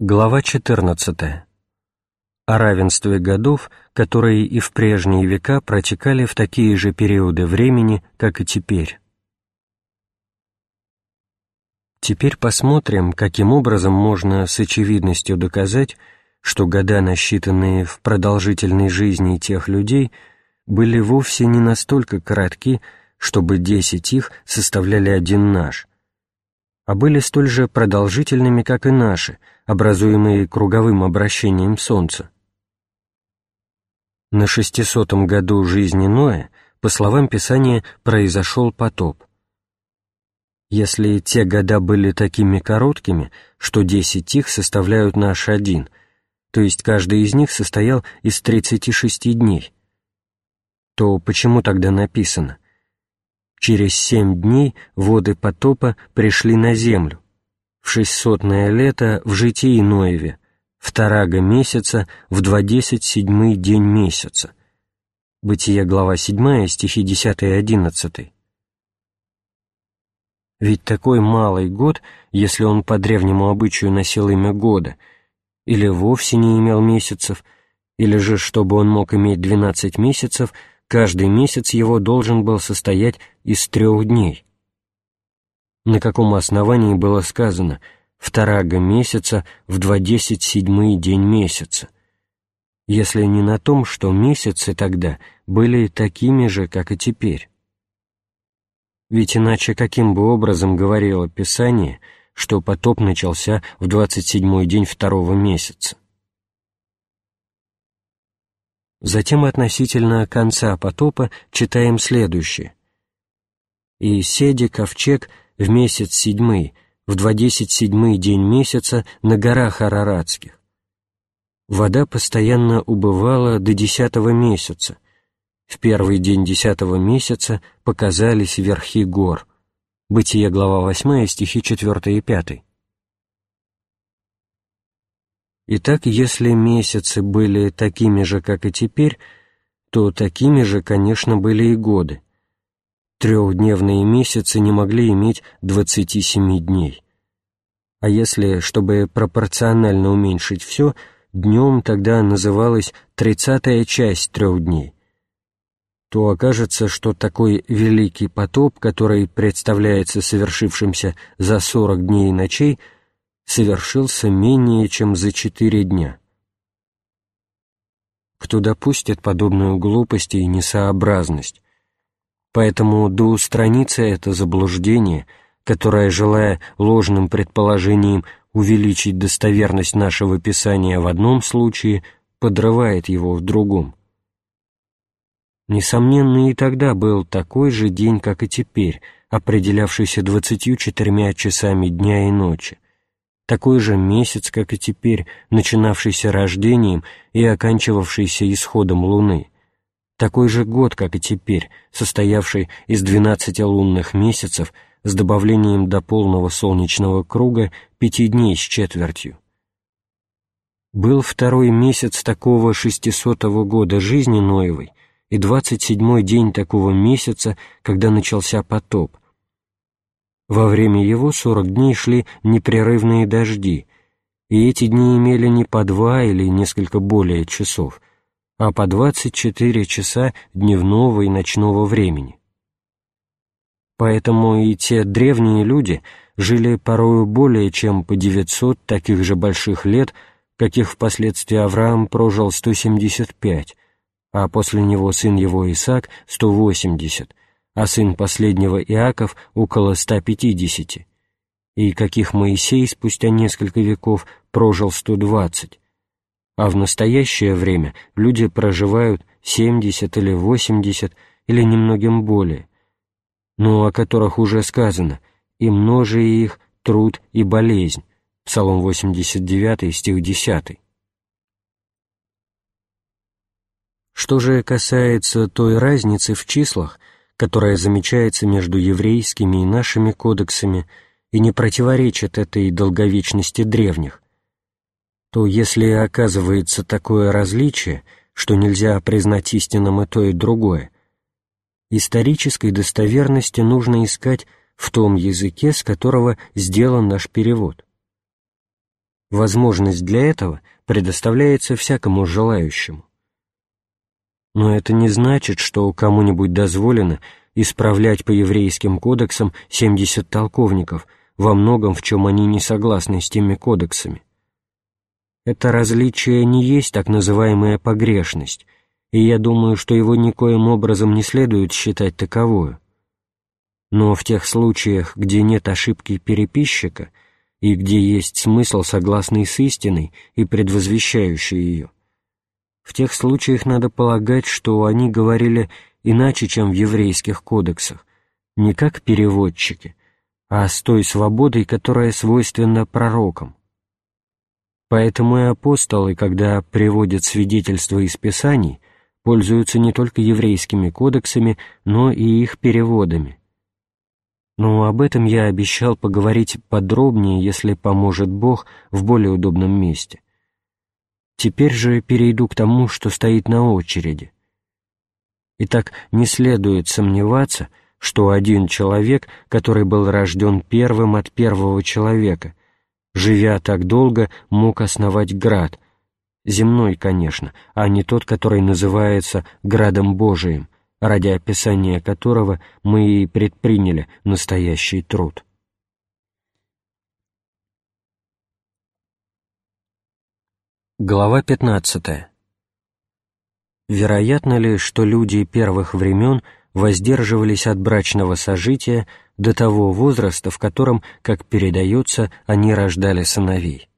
Глава 14. О равенстве годов, которые и в прежние века протекали в такие же периоды времени, как и теперь. Теперь посмотрим, каким образом можно с очевидностью доказать, что года, насчитанные в продолжительной жизни тех людей, были вовсе не настолько коротки, чтобы десять их составляли один наш, а были столь же продолжительными, как и наши, образуемые круговым обращением Солнца. На шестисотом году жизни Ноя, по словам Писания, произошел потоп. Если те года были такими короткими, что десять их составляют наш один, то есть каждый из них состоял из тридцати шести дней, то почему тогда написано Через семь дней воды потопа пришли на землю. В шестьсотное лето в житии Ноеве, вторага месяца, в двадцать седьмый день месяца. Бытие, глава 7, стихи 10 и 11. Ведь такой малый год, если он по древнему обычаю носил имя года, или вовсе не имел месяцев, или же, чтобы он мог иметь двенадцать месяцев — Каждый месяц его должен был состоять из трех дней. На каком основании было сказано «вторага месяца в двадцать седьмый день месяца», если не на том, что месяцы тогда были такими же, как и теперь? Ведь иначе каким бы образом говорило Писание, что потоп начался в двадцать седьмой день второго месяца? Затем относительно конца потопа читаем следующее. «И седи ковчег в месяц седьмый, в двадцать седьмый день месяца на горах Араратских. Вода постоянно убывала до десятого месяца. В первый день десятого месяца показались верхи гор». Бытие, глава 8, стихи 4 и 5. Итак, если месяцы были такими же, как и теперь, то такими же, конечно, были и годы. Трехдневные месяцы не могли иметь 27 дней. А если, чтобы пропорционально уменьшить все, днем тогда называлась тридцатая часть трех дней, то окажется, что такой великий потоп, который представляется совершившимся за 40 дней и ночей – совершился менее чем за четыре дня. Кто допустит подобную глупость и несообразность? Поэтому да устранится это заблуждение, которое, желая ложным предположением увеличить достоверность нашего Писания в одном случае, подрывает его в другом. Несомненно, и тогда был такой же день, как и теперь, определявшийся двадцатью четырьмя часами дня и ночи такой же месяц, как и теперь, начинавшийся рождением и оканчивавшийся исходом Луны, такой же год, как и теперь, состоявший из двенадцати лунных месяцев с добавлением до полного солнечного круга пяти дней с четвертью. Был второй месяц такого шестисотого года жизни Ноевой и двадцать седьмой день такого месяца, когда начался потоп, во время его сорок дней шли непрерывные дожди, и эти дни имели не по два или несколько более часов, а по двадцать четыре часа дневного и ночного времени. Поэтому и те древние люди жили порою более чем по девятьсот таких же больших лет, каких впоследствии Авраам прожил сто семьдесят пять, а после него сын его Исаак — сто восемьдесят, а сын последнего Иаков — около 150, и каких Моисей спустя несколько веков прожил 120, а в настоящее время люди проживают 70 или 80 или немногим более, но о которых уже сказано «и множи их труд и болезнь» Псалом 89, стих 10. Что же касается той разницы в числах, которая замечается между еврейскими и нашими кодексами и не противоречит этой долговечности древних, то если оказывается такое различие, что нельзя признать истинным и то, и другое, исторической достоверности нужно искать в том языке, с которого сделан наш перевод. Возможность для этого предоставляется всякому желающему. Но это не значит, что кому-нибудь дозволено исправлять по еврейским кодексам 70 толковников, во многом в чем они не согласны с теми кодексами. Это различие не есть так называемая погрешность, и я думаю, что его никоим образом не следует считать таковою. Но в тех случаях, где нет ошибки переписчика и где есть смысл, согласный с истиной и предвозвещающий ее, в тех случаях надо полагать, что они говорили иначе, чем в еврейских кодексах, не как переводчики, а с той свободой, которая свойственна пророкам. Поэтому и апостолы, когда приводят свидетельства из Писаний, пользуются не только еврейскими кодексами, но и их переводами. Но об этом я обещал поговорить подробнее, если поможет Бог, в более удобном месте. Теперь же перейду к тому, что стоит на очереди. Итак, не следует сомневаться, что один человек, который был рожден первым от первого человека, живя так долго, мог основать град, земной, конечно, а не тот, который называется «градом Божиим», ради описания которого мы и предприняли настоящий труд. Глава 15. Вероятно ли, что люди первых времен воздерживались от брачного сожития до того возраста, в котором, как передается, они рождали сыновей?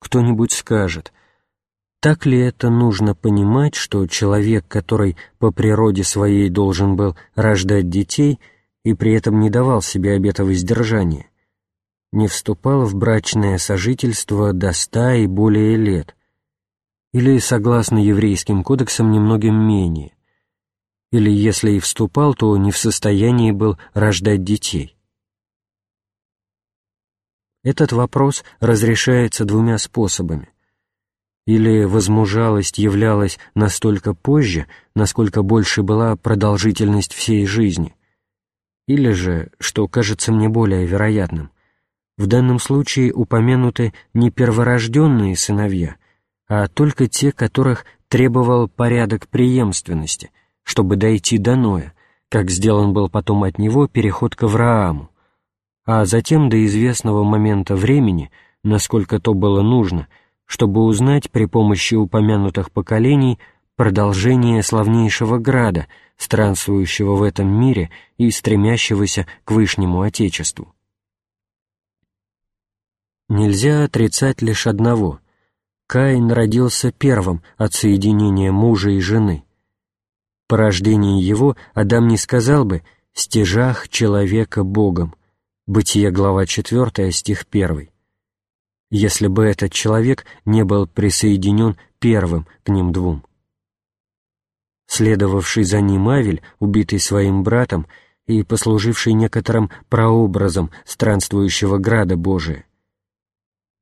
Кто-нибудь скажет, так ли это нужно понимать, что человек, который по природе своей должен был рождать детей и при этом не давал себе обета воздержания, не вступал в брачное сожительство до ста и более лет, или, согласно еврейским кодексам, немногим менее, или, если и вступал, то не в состоянии был рождать детей. Этот вопрос разрешается двумя способами. Или возмужалость являлась настолько позже, насколько больше была продолжительность всей жизни, или же, что кажется мне более вероятным, в данном случае упомянуты не перворожденные сыновья, а только те, которых требовал порядок преемственности, чтобы дойти до Ноя, как сделан был потом от него переход к Аврааму, а затем до известного момента времени, насколько то было нужно, чтобы узнать при помощи упомянутых поколений продолжение славнейшего града, странствующего в этом мире и стремящегося к Вышнему Отечеству. Нельзя отрицать лишь одного. Каин родился первым от соединения мужа и жены. По рождении его Адам не сказал бы «стяжах человека Богом», Бытие, глава 4, стих 1. Если бы этот человек не был присоединен первым к ним двум. Следовавший за ним Авель, убитый своим братом и послуживший некоторым прообразом странствующего града Божия,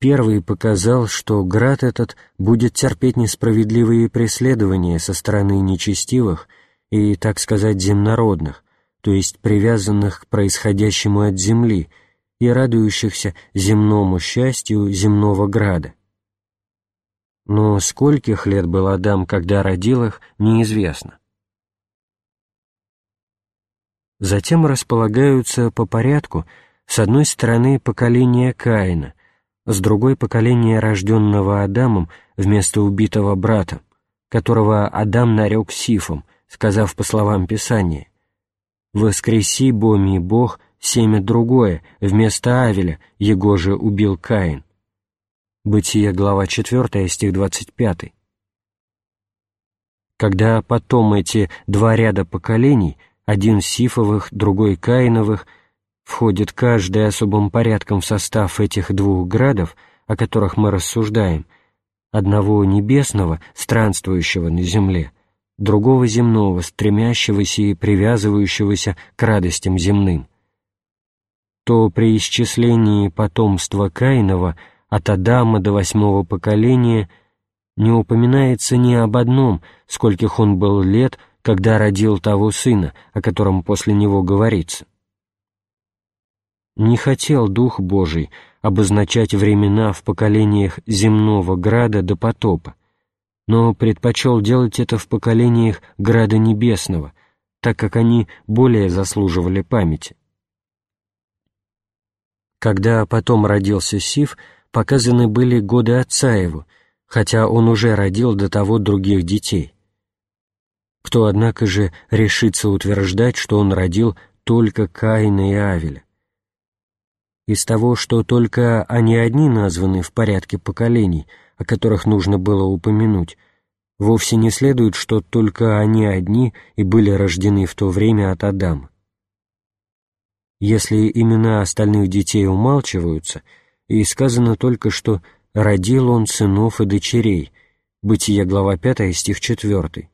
Первый показал, что град этот будет терпеть несправедливые преследования со стороны нечестивых и, так сказать, земнородных, то есть привязанных к происходящему от земли и радующихся земному счастью земного града. Но скольких лет был Адам, когда родил их, неизвестно. Затем располагаются по порядку с одной стороны поколения Каина — с другой — поколение рожденного Адамом вместо убитого брата, которого Адам нарек Сифом, сказав по словам Писания «Воскреси, Боми, Бог, семя другое, вместо Авеля, его же убил Каин». Бытие, глава 4, стих 25. Когда потом эти два ряда поколений, один Сифовых, другой Каиновых — входит каждый особым порядком в состав этих двух градов, о которых мы рассуждаем, одного небесного, странствующего на земле, другого земного, стремящегося и привязывающегося к радостям земным, то при исчислении потомства Каинова от Адама до восьмого поколения не упоминается ни об одном, скольких он был лет, когда родил того сына, о котором после него говорится. Не хотел Дух Божий обозначать времена в поколениях земного града до потопа, но предпочел делать это в поколениях града небесного, так как они более заслуживали памяти. Когда потом родился Сив, показаны были годы отца его, хотя он уже родил до того других детей. Кто, однако же, решится утверждать, что он родил только Каина и Авеля? Из того, что только они одни названы в порядке поколений, о которых нужно было упомянуть, вовсе не следует, что только они одни и были рождены в то время от Адама. Если имена остальных детей умалчиваются, и сказано только, что «родил он сынов и дочерей», Бытие, глава 5, стих 4,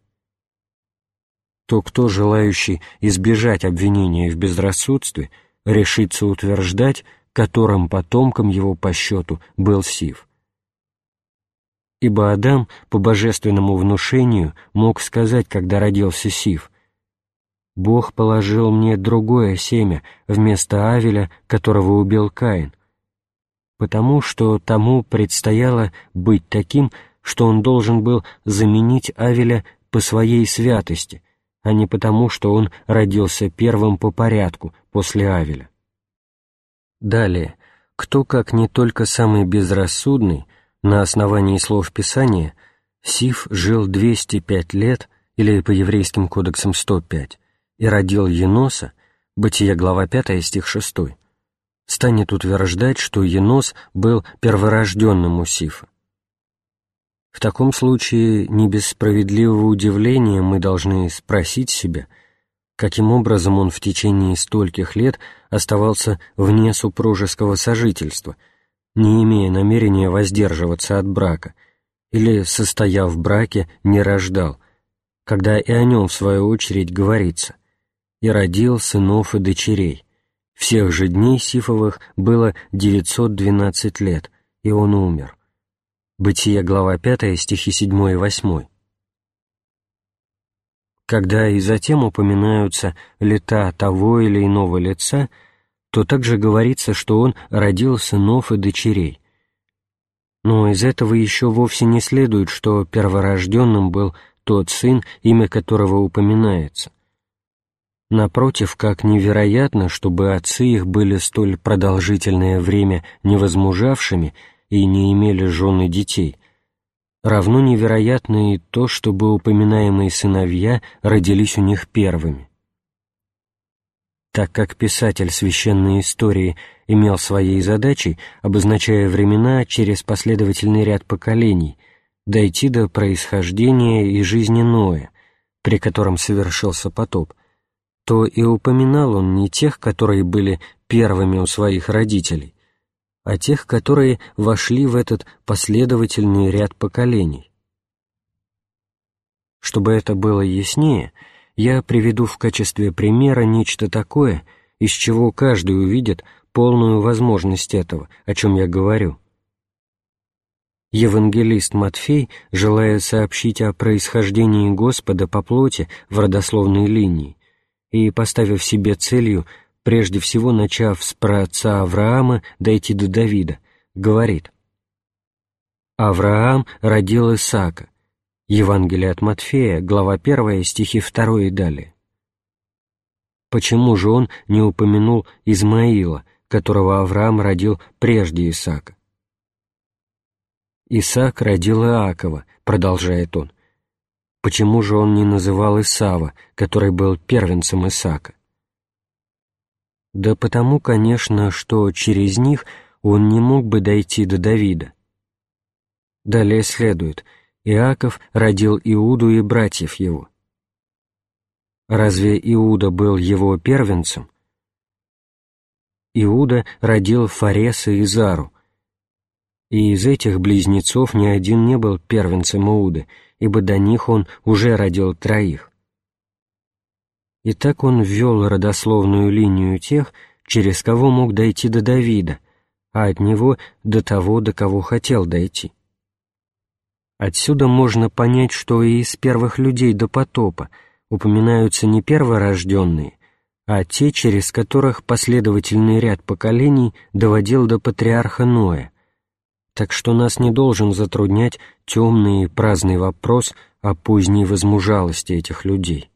то кто, желающий избежать обвинения в безрассудстве, решится утверждать, которым потомком его по счету был Сив. Ибо Адам по божественному внушению мог сказать, когда родился Сив, «Бог положил мне другое семя вместо Авеля, которого убил Каин, потому что тому предстояло быть таким, что он должен был заменить Авеля по своей святости, а не потому, что он родился первым по порядку после Авеля. Далее, кто, как не только самый безрассудный, на основании слов Писания, Сиф жил 205 лет, или по еврейским кодексам 105, и родил Еноса, Бытие, глава 5, стих 6, станет утверждать, что Енос был перворожденным у Сифа. В таком случае не без справедливого удивления мы должны спросить себя, каким образом он в течение стольких лет оставался вне супружеского сожительства, не имея намерения воздерживаться от брака, или, состояв в браке, не рождал, когда и о нем, в свою очередь, говорится «и родил сынов и дочерей». Всех же дней Сифовых было 912 лет, и он умер. Бытие, глава 5, стихи 7 и 8. Когда и затем упоминаются лета того или иного лица, то также говорится, что он родил сынов и дочерей. Но из этого еще вовсе не следует, что перворожденным был тот сын, имя которого упоминается. Напротив, как невероятно, чтобы отцы их были столь продолжительное время невозмужавшими и не имели жен и детей, равно невероятно и то, чтобы упоминаемые сыновья родились у них первыми. Так как писатель священной истории имел своей задачей, обозначая времена через последовательный ряд поколений, дойти до происхождения и жизни Ноя, при котором совершился потоп, то и упоминал он не тех, которые были первыми у своих родителей, а тех, которые вошли в этот последовательный ряд поколений. Чтобы это было яснее, я приведу в качестве примера нечто такое, из чего каждый увидит полную возможность этого, о чем я говорю. Евангелист Матфей, желая сообщить о происхождении Господа по плоти в родословной линии и поставив себе целью прежде всего начав с праотца Авраама дойти до Давида, говорит «Авраам родил Исаака». Евангелие от Матфея, глава 1, стихи 2 и далее. Почему же он не упомянул Измаила, которого Авраам родил прежде Исаака? «Исаак родил Иакова», — продолжает он. Почему же он не называл Исава, который был первенцем Исаака? Да потому, конечно, что через них он не мог бы дойти до Давида. Далее следует, Иаков родил Иуду и братьев его. Разве Иуда был его первенцем? Иуда родил Фареса и Зару, и из этих близнецов ни один не был первенцем Иуды, ибо до них он уже родил троих. И так он ввел родословную линию тех, через кого мог дойти до Давида, а от него до того, до кого хотел дойти. Отсюда можно понять, что и из первых людей до потопа упоминаются не перворожденные, а те, через которых последовательный ряд поколений доводил до патриарха Ноя, так что нас не должен затруднять темный и праздный вопрос о поздней возмужалости этих людей.